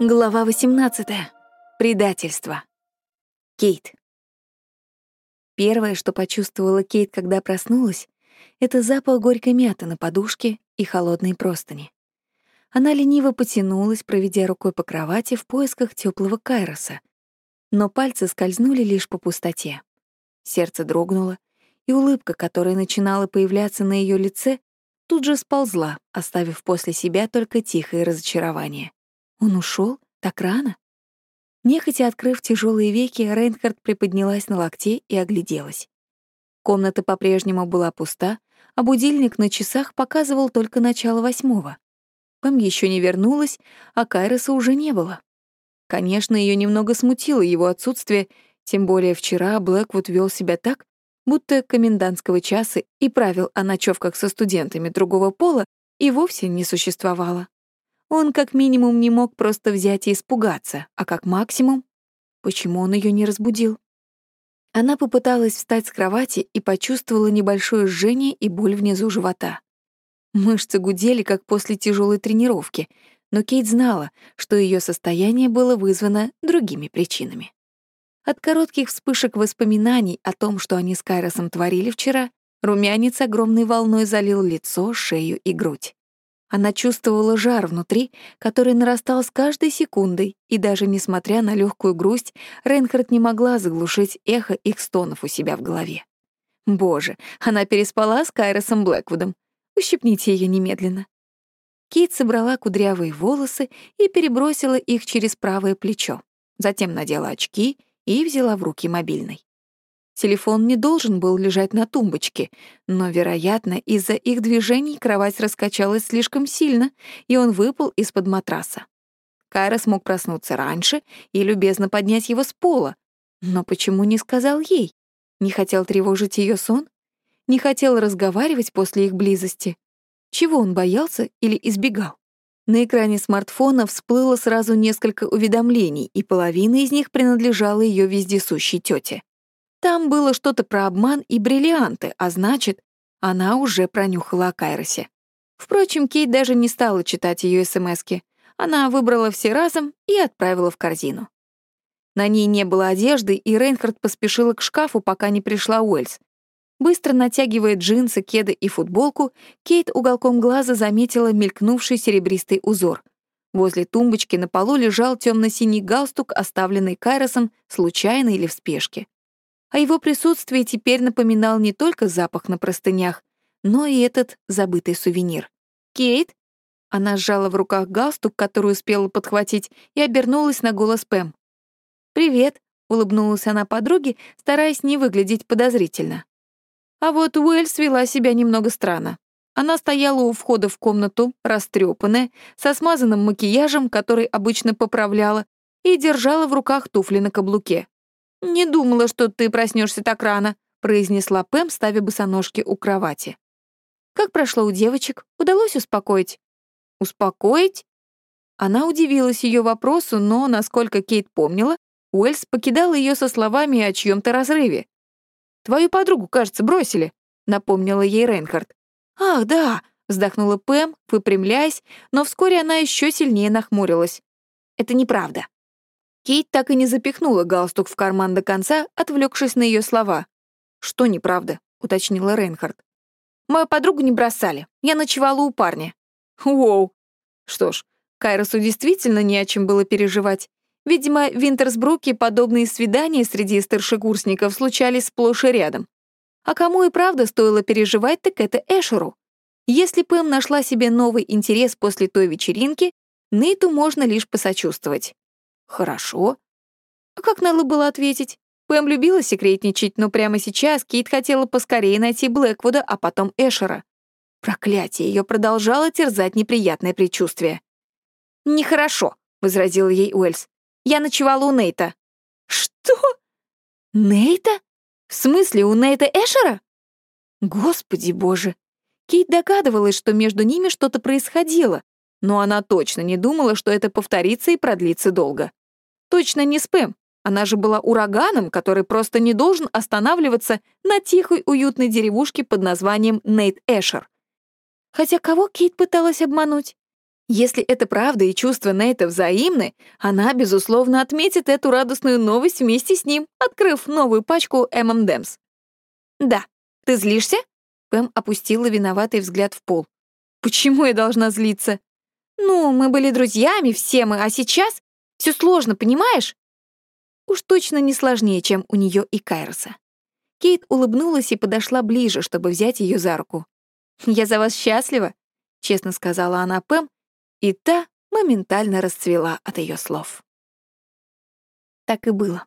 Глава 18. Предательство. Кейт. Первое, что почувствовала Кейт, когда проснулась, это запах горькой мяты на подушке и холодной простыни. Она лениво потянулась, проведя рукой по кровати в поисках теплого кайроса, но пальцы скользнули лишь по пустоте. Сердце дрогнуло, и улыбка, которая начинала появляться на ее лице, тут же сползла, оставив после себя только тихое разочарование. Он ушел так рано? Нехотя открыв тяжелые веки, Рейнхард приподнялась на локте и огляделась. Комната по-прежнему была пуста, а будильник на часах показывал только начало восьмого. Пэм еще не вернулась, а Кайроса уже не было. Конечно, ее немного смутило его отсутствие, тем более вчера Блэквуд вел себя так, будто комендантского часа и правил о ночевках со студентами другого пола и вовсе не существовало. Он как минимум не мог просто взять и испугаться, а как максимум... Почему он ее не разбудил? Она попыталась встать с кровати и почувствовала небольшое жжение и боль внизу живота. Мышцы гудели, как после тяжелой тренировки, но Кейт знала, что ее состояние было вызвано другими причинами. От коротких вспышек воспоминаний о том, что они с Кайросом творили вчера, румянец огромной волной залил лицо, шею и грудь. Она чувствовала жар внутри, который нарастал с каждой секундой, и даже несмотря на легкую грусть, Рейнхард не могла заглушить эхо их стонов у себя в голове. Боже, она переспала с Кайросом Блэквудом. Ущипните ее немедленно. Кит собрала кудрявые волосы и перебросила их через правое плечо. Затем надела очки и взяла в руки мобильный. Телефон не должен был лежать на тумбочке, но, вероятно, из-за их движений кровать раскачалась слишком сильно, и он выпал из-под матраса. Кайра смог проснуться раньше и любезно поднять его с пола. Но почему не сказал ей? Не хотел тревожить ее сон? Не хотел разговаривать после их близости? Чего он боялся или избегал? На экране смартфона всплыло сразу несколько уведомлений, и половина из них принадлежала ее вездесущей тете. Там было что-то про обман и бриллианты, а значит, она уже пронюхала о Кайросе. Впрочем, Кейт даже не стала читать ее СМСки. Она выбрала все разом и отправила в корзину. На ней не было одежды, и Рейнхард поспешила к шкафу, пока не пришла Уэльс. Быстро натягивая джинсы, кеды и футболку, Кейт уголком глаза заметила мелькнувший серебристый узор. Возле тумбочки на полу лежал темно-синий галстук, оставленный Кайросом случайно или в спешке. О его присутствии теперь напоминал не только запах на простынях, но и этот забытый сувенир. «Кейт?» Она сжала в руках галстук, который успела подхватить, и обернулась на голос Пэм. «Привет», — улыбнулась она подруге, стараясь не выглядеть подозрительно. А вот Уэльс вела себя немного странно. Она стояла у входа в комнату, растрепанная, со смазанным макияжем, который обычно поправляла, и держала в руках туфли на каблуке. «Не думала, что ты проснешься так рано», — произнесла Пэм, ставя босоножки у кровати. «Как прошло у девочек? Удалось успокоить?» «Успокоить?» Она удивилась ее вопросу, но, насколько Кейт помнила, Уэльс покидал ее со словами о чьем-то разрыве. «Твою подругу, кажется, бросили», — напомнила ей Рейнхард. «Ах, да», — вздохнула Пэм, выпрямляясь, но вскоре она еще сильнее нахмурилась. «Это неправда. Кейт так и не запихнула галстук в карман до конца, отвлекшись на ее слова. «Что неправда?» — уточнила Рейнхард. «Мою подругу не бросали. Я ночевала у парня». «Уоу!» Что ж, Кайросу действительно не о чем было переживать. Видимо, в Винтерсбруке подобные свидания среди старшекурсников случались сплошь и рядом. А кому и правда стоило переживать, так это Эшеру. Если Пэм нашла себе новый интерес после той вечеринки, Нейту можно лишь посочувствовать. «Хорошо». А как надо было ответить? Пэм любила секретничать, но прямо сейчас Кейт хотела поскорее найти Блэквуда, а потом Эшера. Проклятие, ее продолжало терзать неприятное предчувствие. «Нехорошо», — возразил ей Уэльс. «Я ночевала у Нейта». «Что? Нейта? В смысле, у Нейта Эшера?» Господи боже. Кейт догадывалась, что между ними что-то происходило, но она точно не думала, что это повторится и продлится долго. Точно не спэм. Она же была ураганом, который просто не должен останавливаться на тихой, уютной деревушке под названием Нейт Эшер. Хотя кого Кейт пыталась обмануть? Если это правда и чувства Нейта взаимны, она, безусловно, отметит эту радостную новость вместе с ним, открыв новую пачку M&M's. «Да, ты злишься?» Пэм опустила виноватый взгляд в пол. «Почему я должна злиться?» «Ну, мы были друзьями, все мы, а сейчас все сложно, понимаешь?» Уж точно не сложнее, чем у нее и Кайроса. Кейт улыбнулась и подошла ближе, чтобы взять ее за руку. «Я за вас счастлива», — честно сказала она Пэм, и та моментально расцвела от ее слов. Так и было.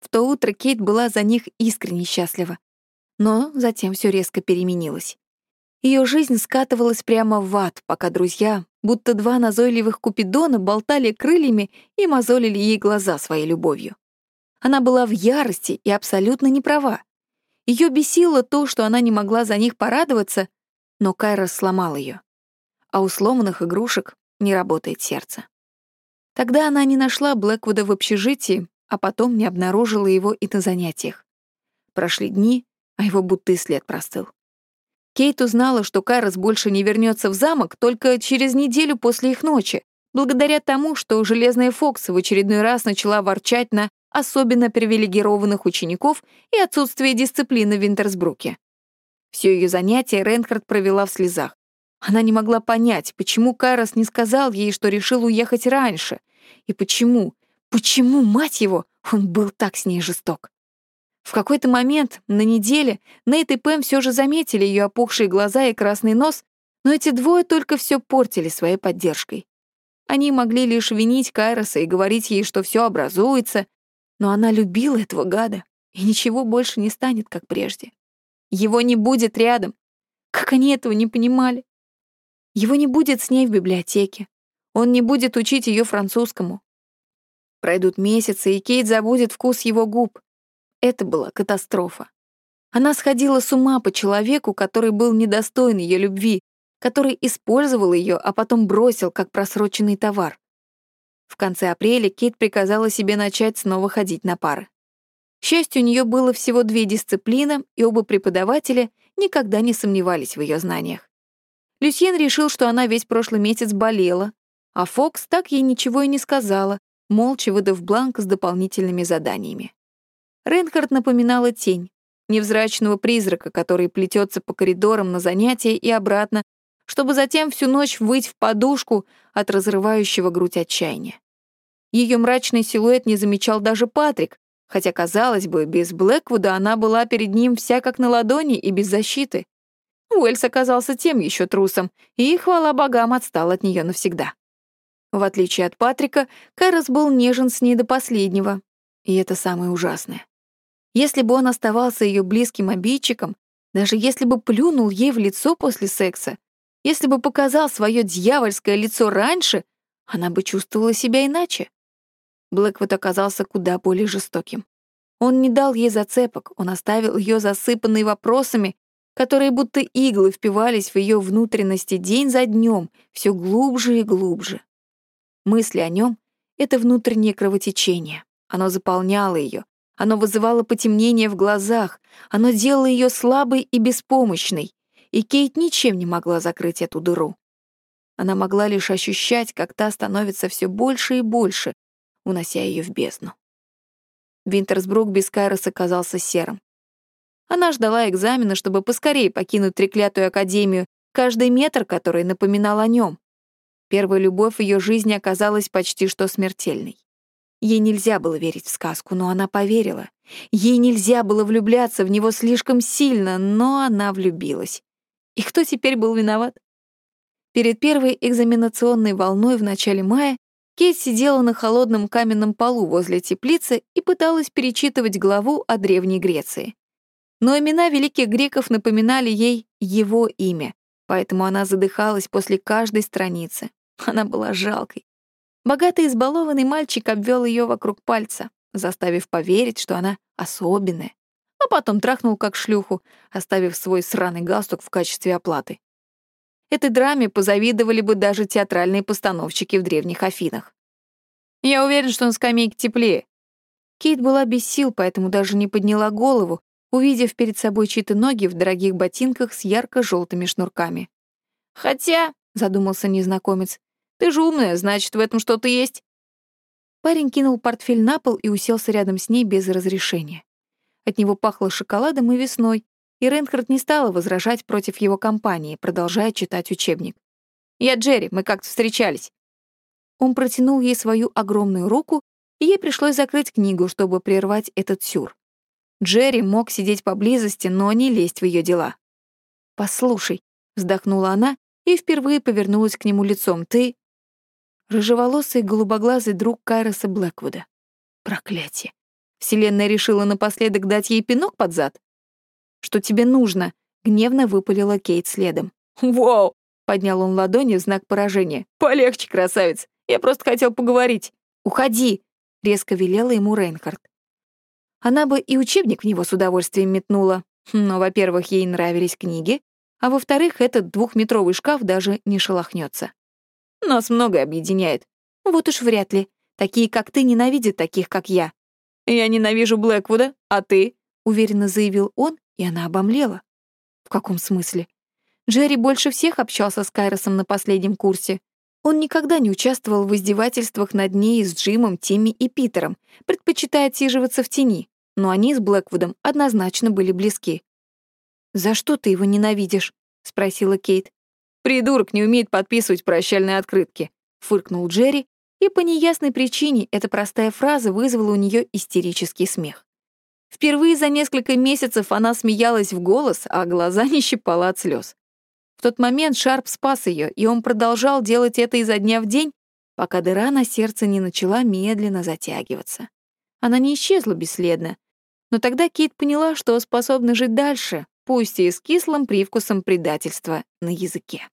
В то утро Кейт была за них искренне счастлива. Но затем все резко переменилось. Ее жизнь скатывалась прямо в ад, пока друзья, будто два назойливых купидона, болтали крыльями и мозолили ей глаза своей любовью. Она была в ярости и абсолютно не права. Ее бесило то, что она не могла за них порадоваться, но Кайрос сломал ее. А у сломанных игрушек не работает сердце. Тогда она не нашла Блэквуда в общежитии, а потом не обнаружила его и на занятиях. Прошли дни, а его будто и след простыл. Кейт узнала, что Кайрос больше не вернется в замок только через неделю после их ночи, благодаря тому, что Железная Фокс в очередной раз начала ворчать на особенно привилегированных учеников и отсутствие дисциплины в Винтерсбруке. Все ее занятия Рейнхард провела в слезах. Она не могла понять, почему Кайрос не сказал ей, что решил уехать раньше, и почему, почему, мать его, он был так с ней жесток. В какой-то момент, на неделе, Нейт и Пэм все же заметили ее опухшие глаза и красный нос, но эти двое только все портили своей поддержкой. Они могли лишь винить Кайроса и говорить ей, что все образуется, но она любила этого гада, и ничего больше не станет, как прежде. Его не будет рядом. Как они этого не понимали? Его не будет с ней в библиотеке. Он не будет учить ее французскому. Пройдут месяцы, и Кейт забудет вкус его губ. Это была катастрофа. Она сходила с ума по человеку, который был недостоин ее любви, который использовал ее, а потом бросил, как просроченный товар. В конце апреля Кейт приказала себе начать снова ходить на пары. К счастью, у нее было всего две дисциплины, и оба преподавателя никогда не сомневались в ее знаниях. Люсьен решил, что она весь прошлый месяц болела, а Фокс так ей ничего и не сказала, молча выдав бланк с дополнительными заданиями. Рейнхард напоминала тень, невзрачного призрака, который плетется по коридорам на занятия и обратно, чтобы затем всю ночь выть в подушку от разрывающего грудь отчаяния. Ее мрачный силуэт не замечал даже Патрик, хотя, казалось бы, без Блэквуда она была перед ним вся как на ладони и без защиты. Уэльс оказался тем еще трусом, и, хвала богам, отстал от нее навсегда. В отличие от Патрика, Кайрос был нежен с ней до последнего, и это самое ужасное. Если бы он оставался ее близким обидчиком, даже если бы плюнул ей в лицо после секса, если бы показал свое дьявольское лицо раньше, она бы чувствовала себя иначе. Блэквуд оказался куда более жестоким. Он не дал ей зацепок, он оставил ее засыпанной вопросами, которые будто иглы впивались в ее внутренности день за днем, все глубже и глубже. Мысли о нем — это внутреннее кровотечение. Оно заполняло ее, оно вызывало потемнение в глазах, оно делало ее слабой и беспомощной, и Кейт ничем не могла закрыть эту дыру. Она могла лишь ощущать, как та становится все больше и больше, унося ее в бездну. Винтерсбрук без Кайроса казался серым. Она ждала экзамена, чтобы поскорее покинуть треклятую академию, каждый метр который напоминал о нем. Первая любовь ее жизни оказалась почти что смертельной. Ей нельзя было верить в сказку, но она поверила. Ей нельзя было влюбляться в него слишком сильно, но она влюбилась. И кто теперь был виноват? Перед первой экзаменационной волной в начале мая Кейт сидела на холодном каменном полу возле теплицы и пыталась перечитывать главу о Древней Греции но имена великих греков напоминали ей его имя, поэтому она задыхалась после каждой страницы. Она была жалкой. Богатый избалованный мальчик обвел ее вокруг пальца, заставив поверить, что она особенная, а потом трахнул как шлюху, оставив свой сраный галстук в качестве оплаты. Этой драме позавидовали бы даже театральные постановщики в древних Афинах. Я уверен, что на скамейке теплее. Кейт была без сил, поэтому даже не подняла голову, увидев перед собой чьи-то ноги в дорогих ботинках с ярко-желтыми шнурками. «Хотя», — задумался незнакомец, — Ты же умная, значит, в этом что-то есть». Парень кинул портфель на пол и уселся рядом с ней без разрешения. От него пахло шоколадом и весной, и Рейнхард не стала возражать против его компании, продолжая читать учебник. «Я Джерри, мы как-то встречались». Он протянул ей свою огромную руку, и ей пришлось закрыть книгу, чтобы прервать этот сюр. Джерри мог сидеть поблизости, но не лезть в ее дела. «Послушай», — вздохнула она и впервые повернулась к нему лицом, «ты...» Рыжеволосый голубоглазый друг Кайроса Блэквуда. Проклятие. Вселенная решила напоследок дать ей пинок под зад? «Что тебе нужно?» — гневно выпалила Кейт следом. «Вау!» — поднял он ладони в знак поражения. «Полегче, красавец! Я просто хотел поговорить. Уходи!» — резко велела ему Рейнхард. Она бы и учебник в него с удовольствием метнула. Но, во-первых, ей нравились книги, а во-вторых, этот двухметровый шкаф даже не шелохнется. Нас многое объединяет. Вот уж вряд ли. Такие, как ты, ненавидят таких, как я. Я ненавижу Блэквуда, а ты? Уверенно заявил он, и она обомлела. В каком смысле? Джерри больше всех общался с Кайросом на последнем курсе. Он никогда не участвовал в издевательствах над ней с Джимом, Тимми и Питером, предпочитая отсиживаться в тени, но они с Блэквудом однозначно были близки. «За что ты его ненавидишь?» — спросила Кейт. «Придурок не умеет подписывать прощальные открытки», — фыркнул Джерри, и по неясной причине эта простая фраза вызвала у нее истерический смех. Впервые за несколько месяцев она смеялась в голос, а глаза не щипала от слез. В тот момент Шарп спас ее, и он продолжал делать это изо дня в день, пока дыра на сердце не начала медленно затягиваться. Она не исчезла бесследно, но тогда Кейт поняла, что способна жить дальше, пусть и с кислым привкусом предательства на языке.